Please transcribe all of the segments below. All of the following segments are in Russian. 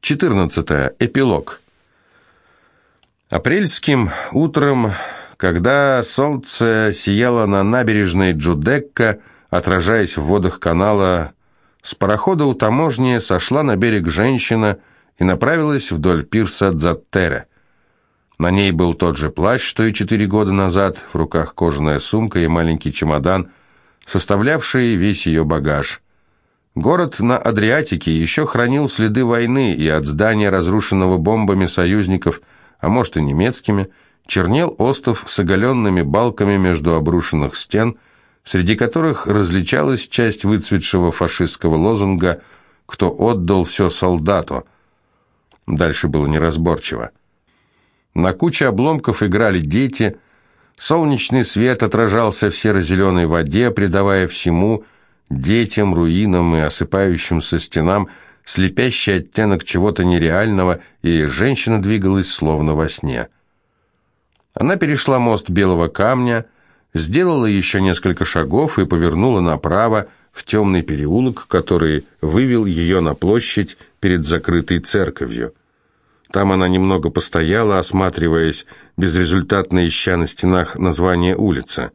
14. Эпилог. Апрельским утром, когда солнце сияло на набережной Джудекка, отражаясь в водах канала, с парохода у таможни сошла на берег женщина и направилась вдоль пирса Дзаттере. На ней был тот же плащ, что и четыре года назад, в руках кожаная сумка и маленький чемодан, составлявший весь ее багаж – Город на Адриатике еще хранил следы войны, и от здания, разрушенного бомбами союзников, а может и немецкими, чернел остров с оголенными балками между обрушенных стен, среди которых различалась часть выцветшего фашистского лозунга «Кто отдал все солдату?». Дальше было неразборчиво. На куче обломков играли дети, солнечный свет отражался в серо-зеленой воде, придавая всему – детям, руинам и осыпающимся стенам слепящий оттенок чего-то нереального, и женщина двигалась словно во сне. Она перешла мост белого камня, сделала еще несколько шагов и повернула направо в темный переулок, который вывел ее на площадь перед закрытой церковью. Там она немного постояла, осматриваясь, безрезультатно ища на стенах название улицы.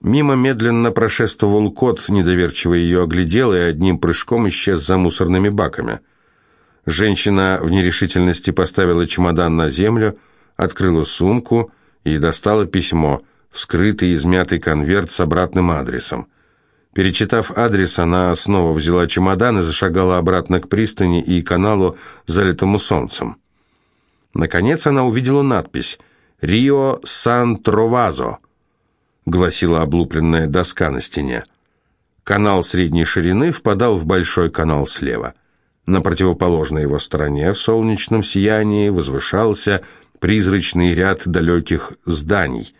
Мимо медленно прошествовал кот, недоверчиво ее оглядел и одним прыжком исчез за мусорными баками. Женщина в нерешительности поставила чемодан на землю, открыла сумку и достала письмо, вскрытый измятый конверт с обратным адресом. Перечитав адрес, она снова взяла чемодан и зашагала обратно к пристани и каналу, залитому солнцем. Наконец она увидела надпись «Рио Сан-Тровазо», гласила облупленная доска на стене. Канал средней ширины впадал в большой канал слева. На противоположной его стороне, в солнечном сиянии, возвышался призрачный ряд далеких зданий.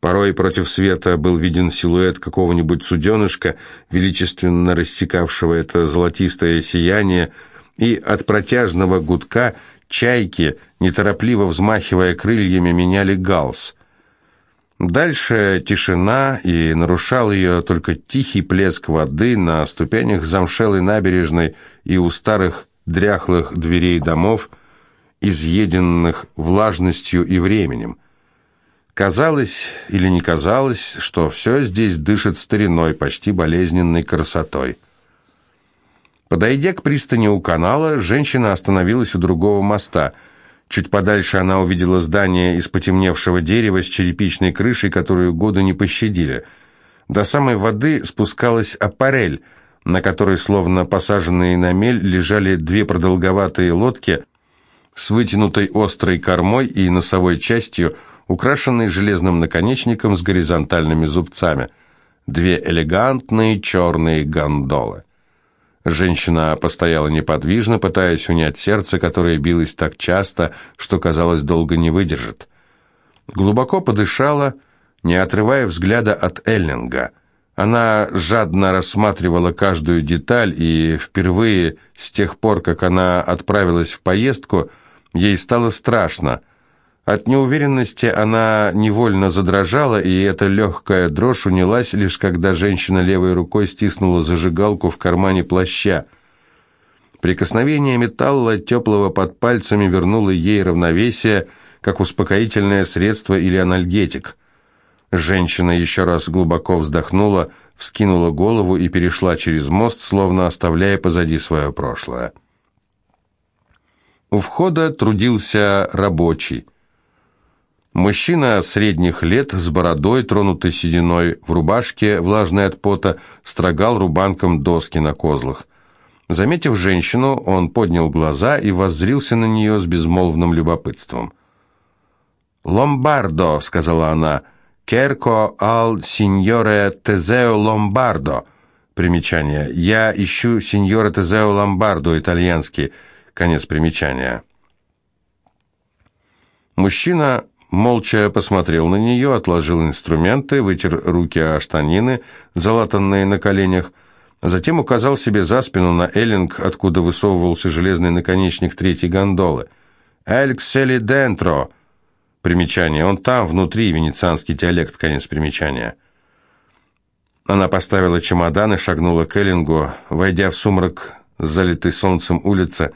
Порой против света был виден силуэт какого-нибудь суденышка, величественно рассекавшего это золотистое сияние, и от протяжного гудка чайки, неторопливо взмахивая крыльями, меняли галс – Дальше тишина, и нарушал ее только тихий плеск воды на ступенях замшелой набережной и у старых дряхлых дверей домов, изъеденных влажностью и временем. Казалось или не казалось, что все здесь дышит стариной, почти болезненной красотой. Подойдя к пристани у канала, женщина остановилась у другого моста – Чуть подальше она увидела здание из потемневшего дерева с черепичной крышей, которую годы не пощадили. До самой воды спускалась аппарель, на которой, словно посаженные на мель, лежали две продолговатые лодки с вытянутой острой кормой и носовой частью, украшенной железным наконечником с горизонтальными зубцами. Две элегантные черные гондолы. Женщина постояла неподвижно, пытаясь унять сердце, которое билось так часто, что, казалось, долго не выдержит. Глубоко подышала, не отрывая взгляда от Эллинга. Она жадно рассматривала каждую деталь, и впервые с тех пор, как она отправилась в поездку, ей стало страшно – от неуверенности она невольно задрожала, и эта легкая дрожь унялась лишь когда женщина левой рукой стиснула зажигалку в кармане плаща. Прикосновение металла, теплого под пальцами, вернуло ей равновесие, как успокоительное средство или анальгетик. Женщина еще раз глубоко вздохнула, вскинула голову и перешла через мост, словно оставляя позади свое прошлое. У входа трудился рабочий. Мужчина средних лет, с бородой, тронутой сединой, в рубашке, влажной от пота, строгал рубанком доски на козлах. Заметив женщину, он поднял глаза и воззрился на нее с безмолвным любопытством. «Ломбардо», — сказала она, — «керко ал синьоре Тезео Ломбардо». Примечание. «Я ищу синьора Тезео Ломбардо», итальянский. Конец примечания. Мужчина молча посмотрел на нее, отложил инструменты, вытер руки о штанины, залатанные на коленях, затем указал себе за спину на эллинг, откуда высовывался железный наконечник третьей гондолы. «Эльксели дентро!» Примечание. Он там, внутри, венецианский диалект, конец примечания. Она поставила чемодан и шагнула к Эллингу. Войдя в сумрак, залитый солнцем улицы,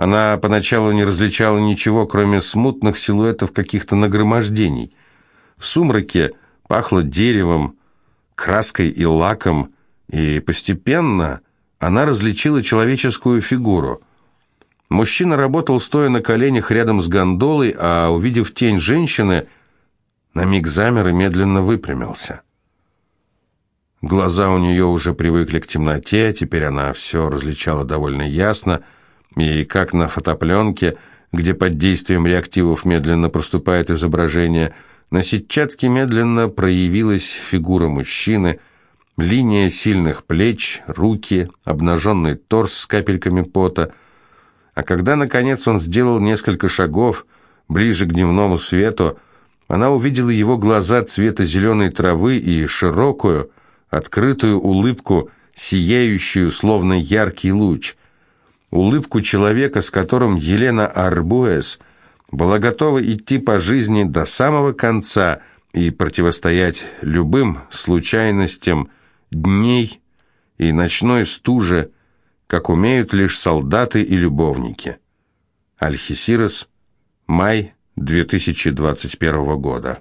Она поначалу не различала ничего, кроме смутных силуэтов каких-то нагромождений. В сумраке пахло деревом, краской и лаком, и постепенно она различила человеческую фигуру. Мужчина работал стоя на коленях рядом с гондолой, а, увидев тень женщины, на миг замер и медленно выпрямился. Глаза у нее уже привыкли к темноте, теперь она все различала довольно ясно, и как на фотопленке, где под действием реактивов медленно проступает изображение, на сетчатке медленно проявилась фигура мужчины, линия сильных плеч, руки, обнаженный торс с капельками пота. А когда, наконец, он сделал несколько шагов ближе к дневному свету, она увидела его глаза цвета зеленой травы и широкую, открытую улыбку, сияющую, словно яркий луч. Улыбку человека, с которым Елена Арбуэс была готова идти по жизни до самого конца и противостоять любым случайностям дней и ночной стуже, как умеют лишь солдаты и любовники. Альхисирос, май 2021 года.